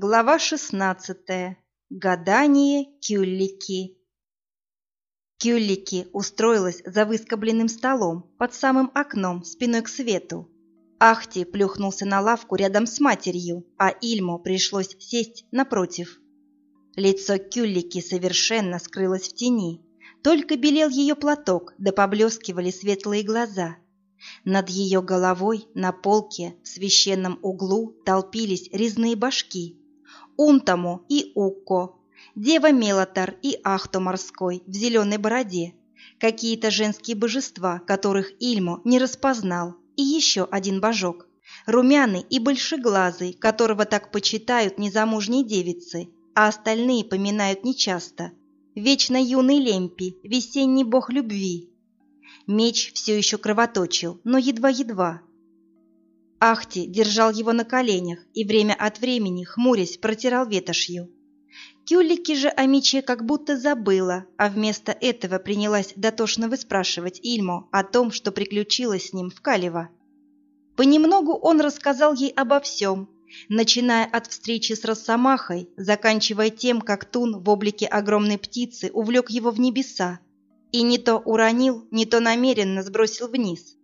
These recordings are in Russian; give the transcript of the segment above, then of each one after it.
Глава шестнадцатая. Гадание Кюллики. Кюллики устроилась за выскобленным столом под самым окном спиной к свету. Ахти плюхнулся на лавку рядом с матерью, а Ильму пришлось сесть напротив. Лицо Кюллики совершенно скрылось в тени, только белел ее платок, да поблескивали светлые глаза – над ее головой на полке в священном углу толпились резные башки. Унтаму и Укко, Дева Мелотар и Ахто морской в зеленой бороде, какие-то женские божества, которых Ильмо не распознал, и еще один божок, румяный и большеглазый, которого так почитают незамужние девицы, а остальные поминают нечасто. Вечно юный Лемпи, весенний бог любви, Меч все еще кровоточил, но едва-едва. Ахти держал его на коленях и время от времени, хмурясь, протирал ветошью. Кюлики же мече как будто забыла, а вместо этого принялась дотошно выспрашивать Ильму о том, что приключилось с ним в Калево. Понемногу он рассказал ей обо всем, начиная от встречи с Росомахой, заканчивая тем, как Тун в облике огромной птицы увлек его в небеса, и не то уронил, не то намеренно сбросил вниз.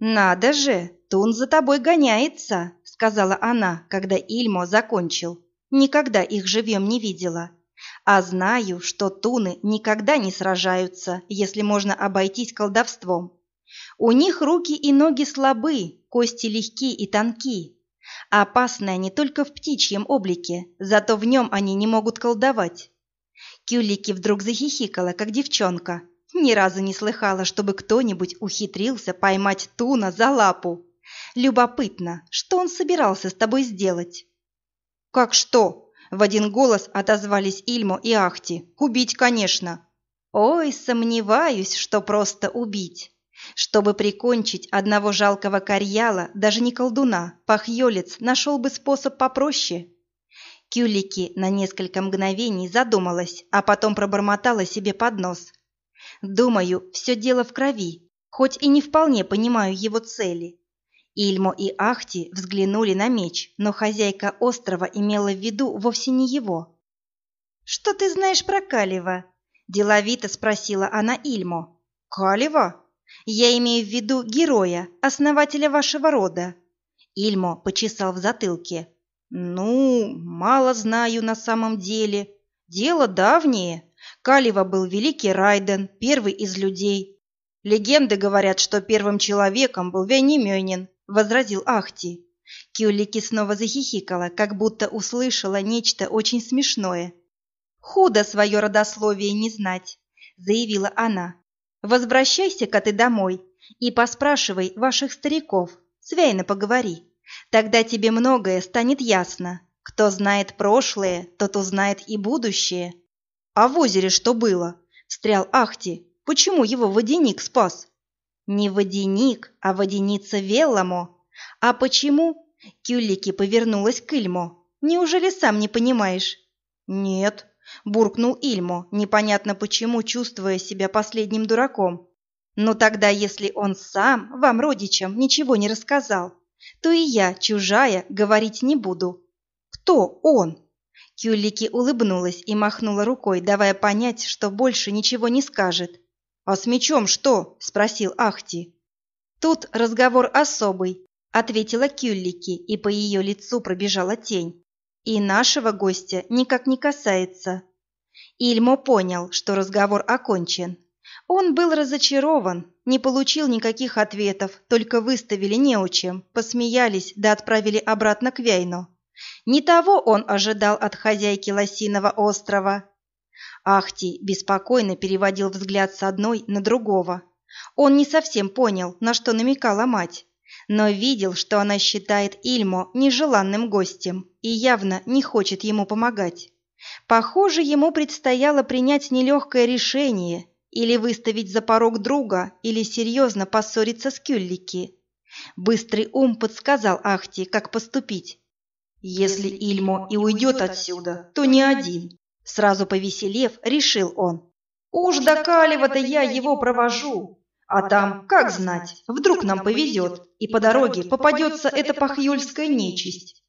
«Надо же, Тун за тобой гоняется», — сказала она, когда Ильмо закончил. «Никогда их живьем не видела. А знаю, что туны никогда не сражаются, если можно обойтись колдовством. У них руки и ноги слабы, кости легки и тонки. Опасны они только в птичьем облике, зато в нем они не могут колдовать. Кюлики вдруг захихикала, как девчонка. Ни разу не слыхала, чтобы кто-нибудь ухитрился поймать Туна за лапу. Любопытно, что он собирался с тобой сделать? Как что? В один голос отозвались Ильмо и Ахти. Убить, конечно. Ой, сомневаюсь, что просто убить. Чтобы прикончить одного жалкого карьяла, даже не колдуна, пахьёлец нашел бы способ попроще. Кюлики на несколько мгновений задумалась, а потом пробормотала себе под нос. «Думаю, все дело в крови, хоть и не вполне понимаю его цели». Ильмо и Ахти взглянули на меч, но хозяйка острова имела в виду вовсе не его. «Что ты знаешь про Калева?» – деловито спросила она Ильмо. «Калева? Я имею в виду героя, основателя вашего рода». Ильмо почесал в затылке. «Ну, мало знаю на самом деле. Дело давнее. Калева был великий Райден, первый из людей. Легенды говорят, что первым человеком был Вянимёнин», — возразил Ахти. Кюлики снова захихикала, как будто услышала нечто очень смешное. «Худо свое родословие не знать», — заявила она. «Возвращайся-ка ты домой и поспрашивай ваших стариков, свяйно поговори». Тогда тебе многое станет ясно. Кто знает прошлое, тот узнает и будущее. А в озере что было? Встрял Ахти. Почему его водяник спас? Не водяник, а водяница Велламо. А почему? Кюллики повернулась к Ильмо. Неужели сам не понимаешь? Нет, буркнул Ильмо, непонятно почему, чувствуя себя последним дураком. Но тогда, если он сам, вам, родичам, ничего не рассказал, то и я, чужая, говорить не буду. Кто он? Кюллики улыбнулась и махнула рукой, давая понять, что больше ничего не скажет. «А с мечом что?» – спросил Ахти. «Тут разговор особый», – ответила Кюллики, и по ее лицу пробежала тень. «И нашего гостя никак не касается». Ильмо понял, что разговор окончен. Он был разочарован, не получил никаких ответов, только выставили неучем, посмеялись да отправили обратно к Вейну. Не того он ожидал от хозяйки Лосиного острова. Ахти беспокойно переводил взгляд с одной на другого. Он не совсем понял, на что намекала мать, но видел, что она считает Ильмо нежеланным гостем и явно не хочет ему помогать. Похоже, ему предстояло принять нелегкое решение – или выставить за порог друга, или серьезно поссориться с Кюллики. Быстрый ум подсказал Ахти, как поступить. «Если Ильмо и уйдет отсюда, то не один», — сразу повеселев, решил он. «Уж до Калева-то я его провожу, а там, как знать, вдруг нам повезет, и по дороге попадется эта пахюльская нечисть».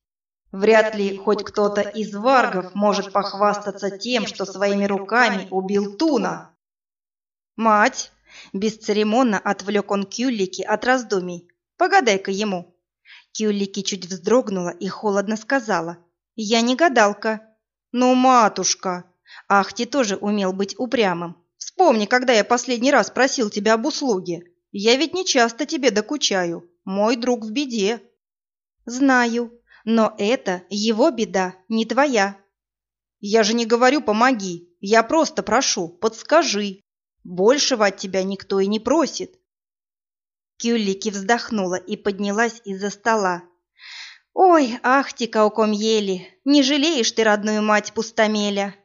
Вряд ли хоть кто-то из варгов может похвастаться тем, что своими руками убил Туна. «Мать!» – бесцеремонно отвлек он Кюллики от раздумий. «Погадай-ка ему!» Кюллики чуть вздрогнула и холодно сказала. «Я не гадалка». «Ну, матушка!» Ахти тоже умел быть упрямым. «Вспомни, когда я последний раз просил тебя об услуге. Я ведь не часто тебе докучаю. Мой друг в беде». «Знаю», но это его беда, не твоя. Я же не говорю «помоги», я просто прошу, подскажи. Большего от тебя никто и не просит. Кюллики вздохнула и поднялась из-за стола. «Ой, ах ты, ели, не жалеешь ты родную мать пустомеля?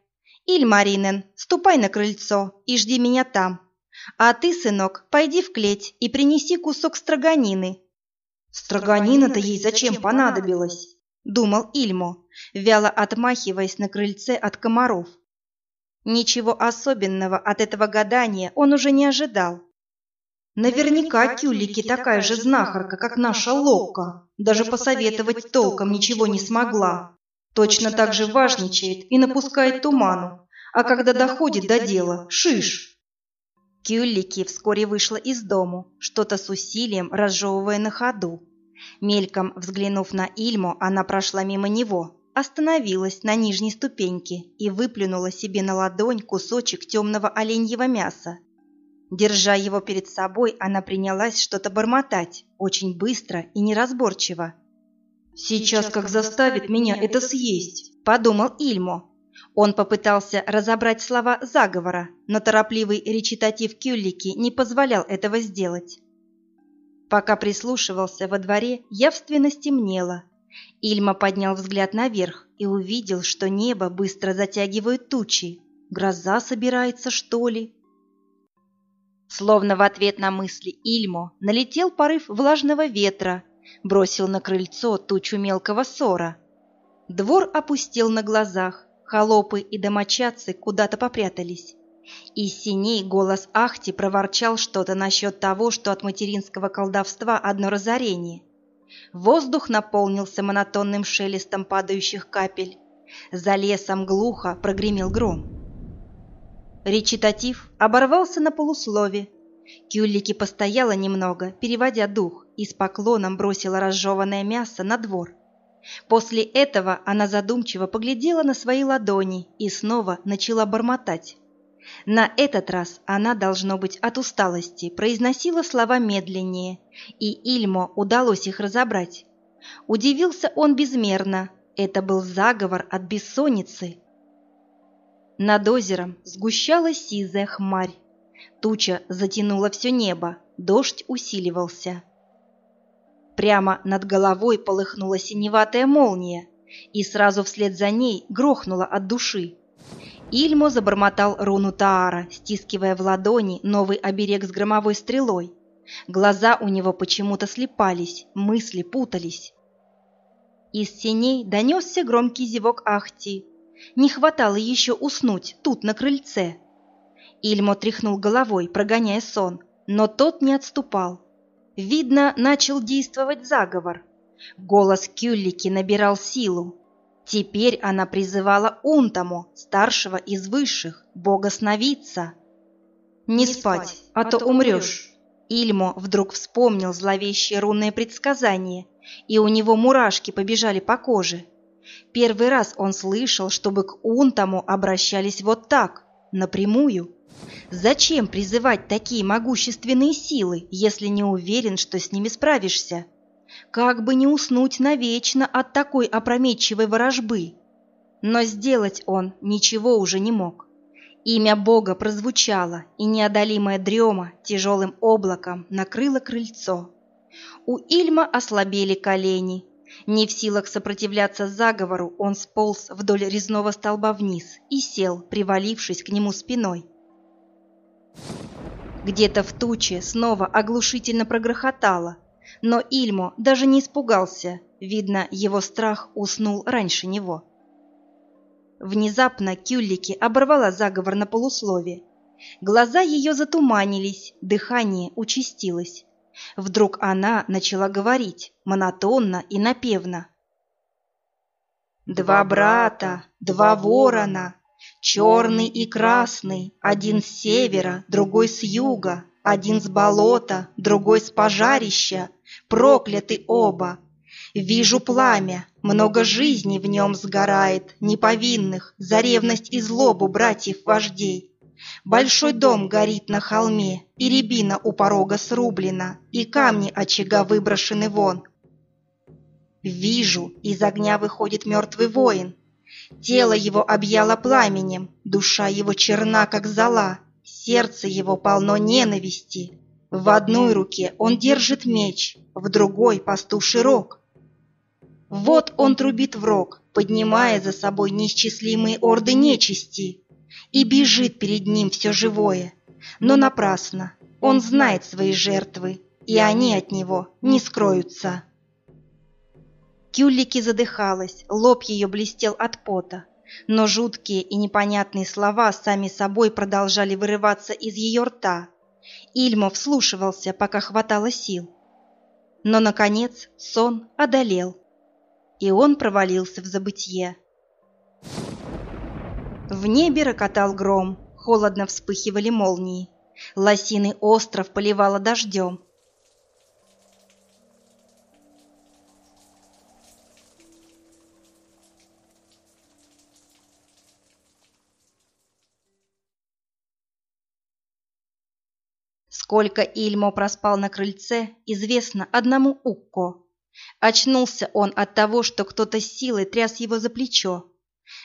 Ильмаринен, ступай на крыльцо и жди меня там. А ты, сынок, пойди в клеть и принеси кусок строганины, Строганина-то ей зачем понадобилось? Думал Ильмо, вяло отмахиваясь на крыльце от комаров. Ничего особенного от этого гадания он уже не ожидал. Наверняка Кюлики такая же знахарка, как наша Лока. Даже посоветовать толком ничего не смогла. Точно так же важничает и напускает туману. А когда доходит до дела, шиш. Кюллики вскоре вышла из дому, что-то с усилием разжевывая на ходу. Мельком взглянув на Ильму, она прошла мимо него, остановилась на нижней ступеньке и выплюнула себе на ладонь кусочек темного оленьего мяса. Держа его перед собой, она принялась что-то бормотать, очень быстро и неразборчиво. «Сейчас как заставит меня это съесть», – подумал Ильмо. Он попытался разобрать слова заговора, но торопливый речитатив Кюллики не позволял этого сделать. Пока прислушивался во дворе, явственно стемнело. Ильма поднял взгляд наверх и увидел, что небо быстро затягивают тучи. Гроза собирается, что ли? Словно в ответ на мысли Ильмо налетел порыв влажного ветра, бросил на крыльцо тучу мелкого ссора. Двор опустел на глазах, холопы и домочадцы куда-то попрятались. Из синей голос Ахти проворчал что-то насчет того, что от материнского колдовства одно разорение. Воздух наполнился монотонным шелестом падающих капель. За лесом глухо прогремел гром. Речитатив оборвался на полуслове. Кюллики постояла немного, переводя дух, и с поклоном бросила разжеванное мясо на двор. После этого она задумчиво поглядела на свои ладони и снова начала бормотать. На этот раз она, должно быть, от усталости произносила слова медленнее, и Ильмо удалось их разобрать. Удивился он безмерно. Это был заговор от бессонницы. Над озером сгущалась сизая хмарь. Туча затянула все небо, дождь усиливался. Прямо над головой полыхнула синеватая молния, и сразу вслед за ней грохнула от души. Ильмо забормотал руну Таара, стискивая в ладони новый оберег с громовой стрелой. Глаза у него почему-то слепались, мысли путались. Из синей донесся громкий зевок Ахти. Не хватало еще уснуть тут, на крыльце. Ильмо тряхнул головой, прогоняя сон, но тот не отступал. Видно, начал действовать заговор. Голос Кюллики набирал силу. Теперь она призывала Унтаму, старшего из высших, бога-сновидца. «Не спать, а то умрешь!» Ильмо вдруг вспомнил зловещее рунное предсказание, и у него мурашки побежали по коже. Первый раз он слышал, чтобы к Унтаму обращались вот так, напрямую. Зачем призывать такие могущественные силы, если не уверен, что с ними справишься? Как бы не уснуть навечно от такой опрометчивой ворожбы. Но сделать он ничего уже не мог. Имя Бога прозвучало, и неодолимая дрема тяжелым облаком накрыла крыльцо. У Ильма ослабели колени. Не в силах сопротивляться заговору, он сполз вдоль резного столба вниз и сел, привалившись к нему спиной. Где-то в туче снова оглушительно прогрохотало, но Ильмо даже не испугался, видно, его страх уснул раньше него. Внезапно Кюллики оборвала заговор на полуслове. Глаза ее затуманились, дыхание участилось. Вдруг она начала говорить, монотонно и напевно. Два брата, два ворона, черный и красный, один с севера, другой с юга, один с болота, другой с пожарища, прокляты оба. Вижу пламя, много жизней в нем сгорает, неповинных, за ревность и злобу братьев-вождей. Большой дом горит на холме, и рябина у порога срублена, и камни очага выброшены вон. Вижу, из огня выходит мертвый воин. Тело его объяло пламенем, душа его черна, как зола, сердце его полно ненависти. В одной руке он держит меч, в другой — пастуший рог. Вот он трубит в рог, поднимая за собой неисчислимые орды нечисти, и бежит перед ним все живое. Но напрасно, он знает свои жертвы, и они от него не скроются. Кюллики задыхалась, лоб ее блестел от пота, но жуткие и непонятные слова сами собой продолжали вырываться из ее рта. Ильмо вслушивался, пока хватало сил. Но, наконец, сон одолел, и он провалился в забытье. В небе рокотал гром, холодно вспыхивали молнии. Лосиный остров поливало дождем. Сколько Ильмо проспал на крыльце, известно одному Укко. Очнулся он от того, что кто-то силой тряс его за плечо.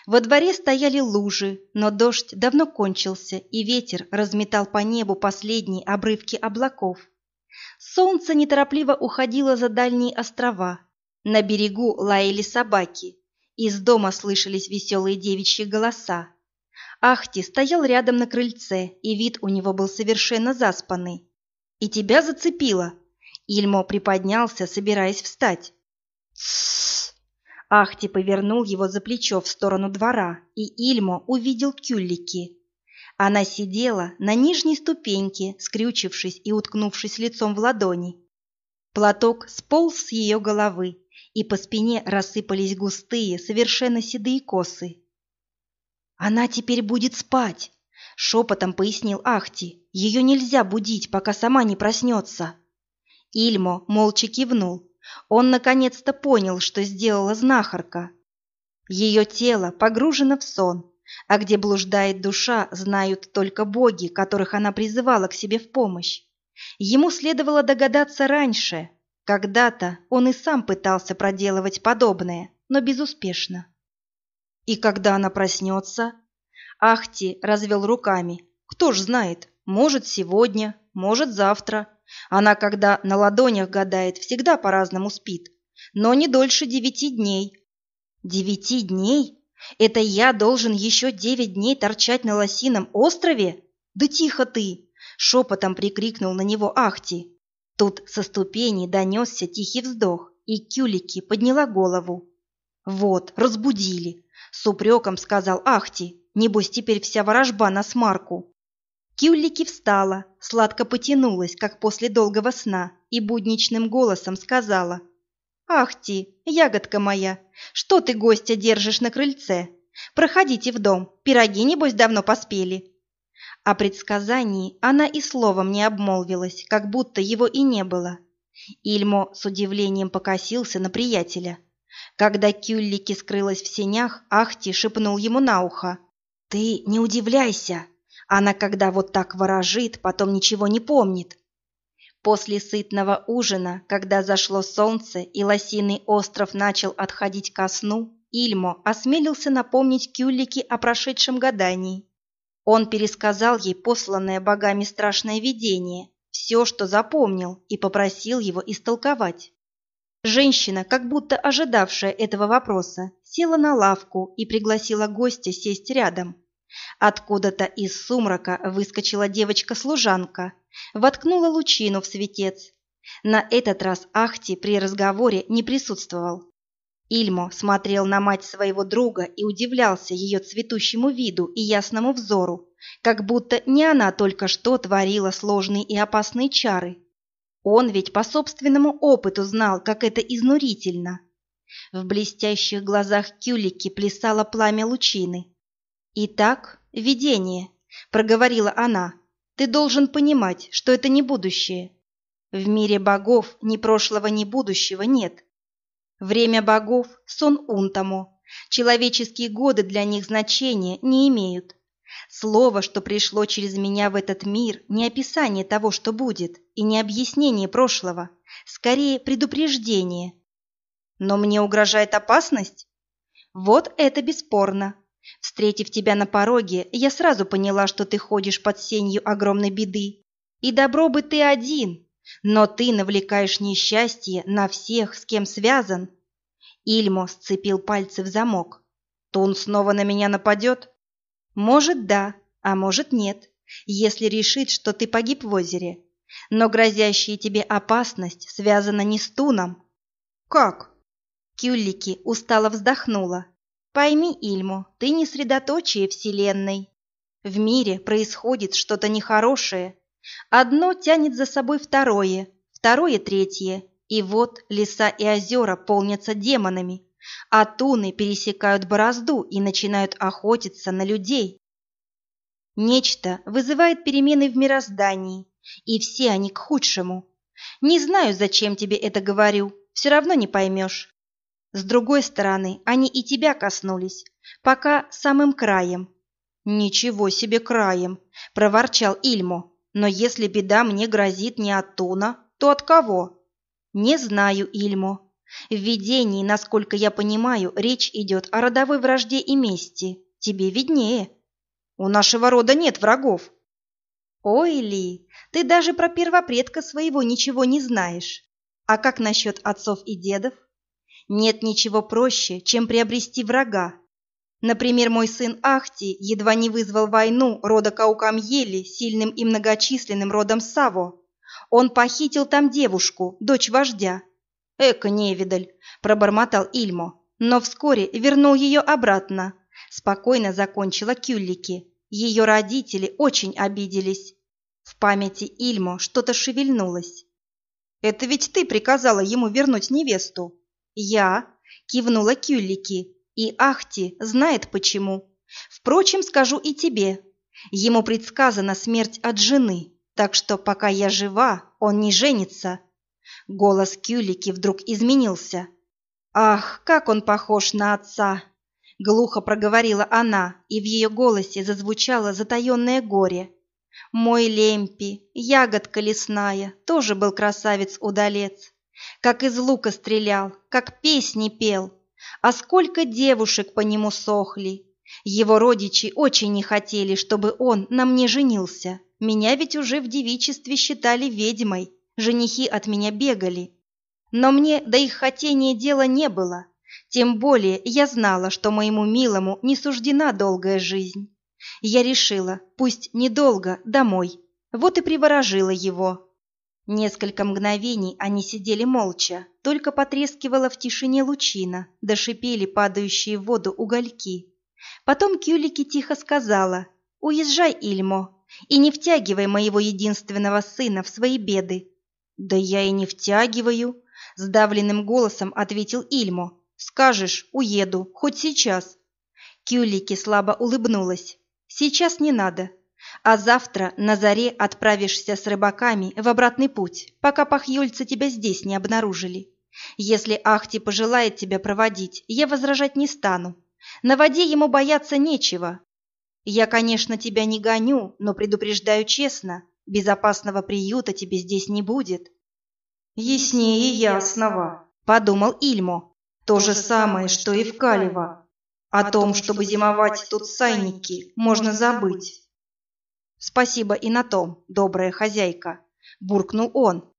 Во дворе стояли лужи, но дождь давно кончился, и ветер разметал по небу последние обрывки облаков. Солнце неторопливо уходило за дальние острова. На берегу лаяли собаки. Из дома слышались веселые девичьи голоса. Ахти стоял рядом на крыльце, и вид у него был совершенно заспанный. «И тебя зацепило?» Ильмо приподнялся, собираясь встать. Ахти повернул его за плечо в сторону двора, и Ильмо увидел Кюллики. Она сидела на нижней ступеньке, скрючившись и уткнувшись лицом в ладони. Платок сполз с ее головы, и по спине рассыпались густые, совершенно седые косы. «Она теперь будет спать», — шепотом пояснил Ахти. «Ее нельзя будить, пока сама не проснется». Ильмо молча кивнул. Он наконец-то понял, что сделала знахарка. Ее тело погружено в сон, а где блуждает душа, знают только боги, которых она призывала к себе в помощь. Ему следовало догадаться раньше. Когда-то он и сам пытался проделывать подобное, но безуспешно. И когда она проснется? Ахти развел руками. Кто ж знает, может сегодня, может завтра. Она, когда на ладонях гадает, всегда по-разному спит. Но не дольше девяти дней. Девяти дней? Это я должен еще девять дней торчать на лосином острове? Да тихо ты! Шепотом прикрикнул на него Ахти. Тут со ступени донесся тихий вздох, и Кюлики подняла голову. Вот, разбудили. С упреком сказал Ахти. Небось, теперь вся ворожба на смарку. Кюллики встала, сладко потянулась, как после долгого сна, и будничным голосом сказала. «Ахти, ягодка моя, что ты гостя держишь на крыльце? Проходите в дом, пироги, небось, давно поспели». О предсказании она и словом не обмолвилась, как будто его и не было. Ильмо с удивлением покосился на приятеля. Когда Кюллики скрылась в сенях, Ахти шепнул ему на ухо. «Ты не удивляйся. Она, когда вот так ворожит, потом ничего не помнит». После сытного ужина, когда зашло солнце и лосиный остров начал отходить ко сну, Ильмо осмелился напомнить Кюллике о прошедшем гадании. Он пересказал ей посланное богами страшное видение, все, что запомнил, и попросил его истолковать. Женщина, как будто ожидавшая этого вопроса, села на лавку и пригласила гостя сесть рядом. Откуда-то из сумрака выскочила девочка-служанка, воткнула лучину в светец. На этот раз Ахти при разговоре не присутствовал. Ильмо смотрел на мать своего друга и удивлялся ее цветущему виду и ясному взору, как будто не она только что творила сложные и опасные чары, он ведь по собственному опыту знал, как это изнурительно. В блестящих глазах Кюлики плясало пламя лучины. «Итак, видение», — проговорила она. «Ты должен понимать, что это не будущее. В мире богов ни прошлого, ни будущего нет. Время богов — сон Унтамо. Человеческие годы для них значения не имеют. Слово, что пришло через меня в этот мир, не описание того, что будет, и не объяснение прошлого, скорее предупреждение. Но мне угрожает опасность? Вот это бесспорно. Встретив тебя на пороге, я сразу поняла, что ты ходишь под сенью огромной беды. И добро бы ты один, но ты навлекаешь несчастье на всех, с кем связан. Ильмо сцепил пальцы в замок. Тун снова на меня нападет? Может, да, а может, нет, если решит, что ты погиб в озере. Но грозящая тебе опасность связана не с Туном. Как? Кюллики устало вздохнула. Пойми, Ильму, ты не средоточие Вселенной. В мире происходит что-то нехорошее. Одно тянет за собой второе, второе третье. И вот леса и озера полнятся демонами, а туны пересекают борозду и начинают охотиться на людей. Нечто вызывает перемены в мироздании, и все они к худшему. Не знаю, зачем тебе это говорю, все равно не поймешь. С другой стороны, они и тебя коснулись, пока самым краем. «Ничего себе краем!» – проворчал Ильмо. «Но если беда мне грозит не от Туна, то от кого?» «Не знаю, Ильмо. В видении, насколько я понимаю, речь идет о родовой вражде и мести. Тебе виднее. У нашего рода нет врагов. Ой, Ли, ты даже про первопредка своего ничего не знаешь. А как насчет отцов и дедов? Нет ничего проще, чем приобрести врага. Например, мой сын Ахти едва не вызвал войну рода Каукамьели сильным и многочисленным родом Саво. Он похитил там девушку, дочь вождя, «Эка, невидаль!» – пробормотал Ильмо, но вскоре вернул ее обратно. Спокойно закончила Кюллики. Ее родители очень обиделись. В памяти Ильмо что-то шевельнулось. «Это ведь ты приказала ему вернуть невесту?» «Я», – кивнула Кюллики, и Ахти знает почему. Впрочем, скажу и тебе. Ему предсказана смерть от жены, так что пока я жива, он не женится. Голос Кюлики вдруг изменился. «Ах, как он похож на отца!» Глухо проговорила она, и в ее голосе зазвучало затаенное горе. «Мой Лемпи, ягодка лесная, тоже был красавец-удалец. Как из лука стрелял, как песни пел. А сколько девушек по нему сохли. Его родичи очень не хотели, чтобы он на мне женился. Меня ведь уже в девичестве считали ведьмой женихи от меня бегали. Но мне до их хотения дела не было, тем более я знала, что моему милому не суждена долгая жизнь. Я решила, пусть недолго, домой, вот и приворожила его. Несколько мгновений они сидели молча, только потрескивала в тишине лучина, да шипели падающие в воду угольки. Потом Кюлики тихо сказала «Уезжай, Ильмо, и не втягивай моего единственного сына в свои беды. «Да я и не втягиваю», — сдавленным голосом ответил Ильмо. «Скажешь, уеду, хоть сейчас». Кюлики слабо улыбнулась. «Сейчас не надо. А завтра на заре отправишься с рыбаками в обратный путь, пока пахьюльцы тебя здесь не обнаружили. Если Ахти пожелает тебя проводить, я возражать не стану. На воде ему бояться нечего. Я, конечно, тебя не гоню, но предупреждаю честно, Безопасного приюта тебе здесь не будет. Яснее ясного, подумал Ильмо. То же самое, что и в Калево. О том, чтобы зимовать тут сайники, можно забыть. Спасибо и на том, добрая хозяйка, буркнул он.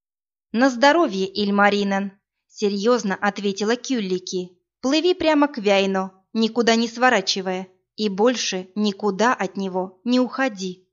На здоровье, Ильмаринен, серьезно ответила Кюллики. Плыви прямо к Вяйну, никуда не сворачивая, и больше никуда от него не уходи.